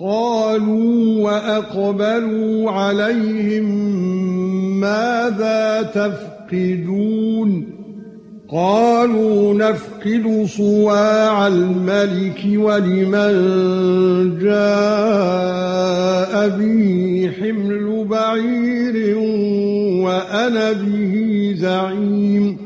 قالوا وأقبلوا عليهم ماذا تفقدون قالوا نفقد صواع الملك ولمن جاء به حمل بعير وأنا به زعيم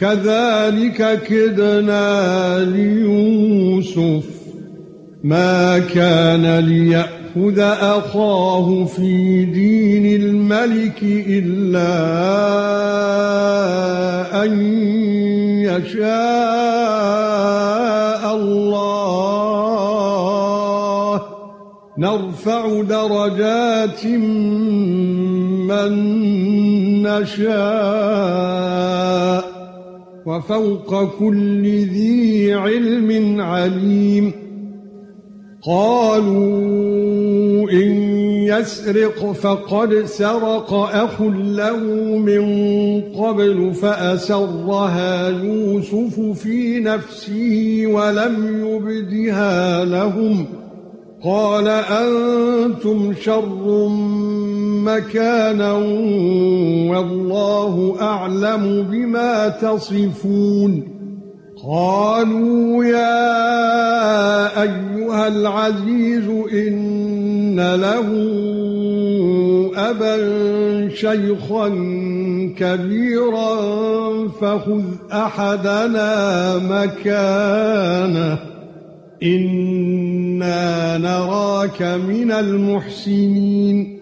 كذلك كدنا ليوسف ما كان ليأخذ أخاه في دين الملك إلا أن يشاء الله. نرفع درجات من نشاء. وفوق كل ذي علم عليم. قالوا إن يسرق فقد سرق أخ له من قبل فأسرها يوسف في نفسه ولم يبدها لهم. قال أنتم شر مكانا والله أعلم بما تصفون. قالوا يا أيها العزيز إن له أبا شيخا كبيرا فخذ أحدنا مكانه. إِنَّا نَرَاكَ مِنَ الْمُحْسِنِينَ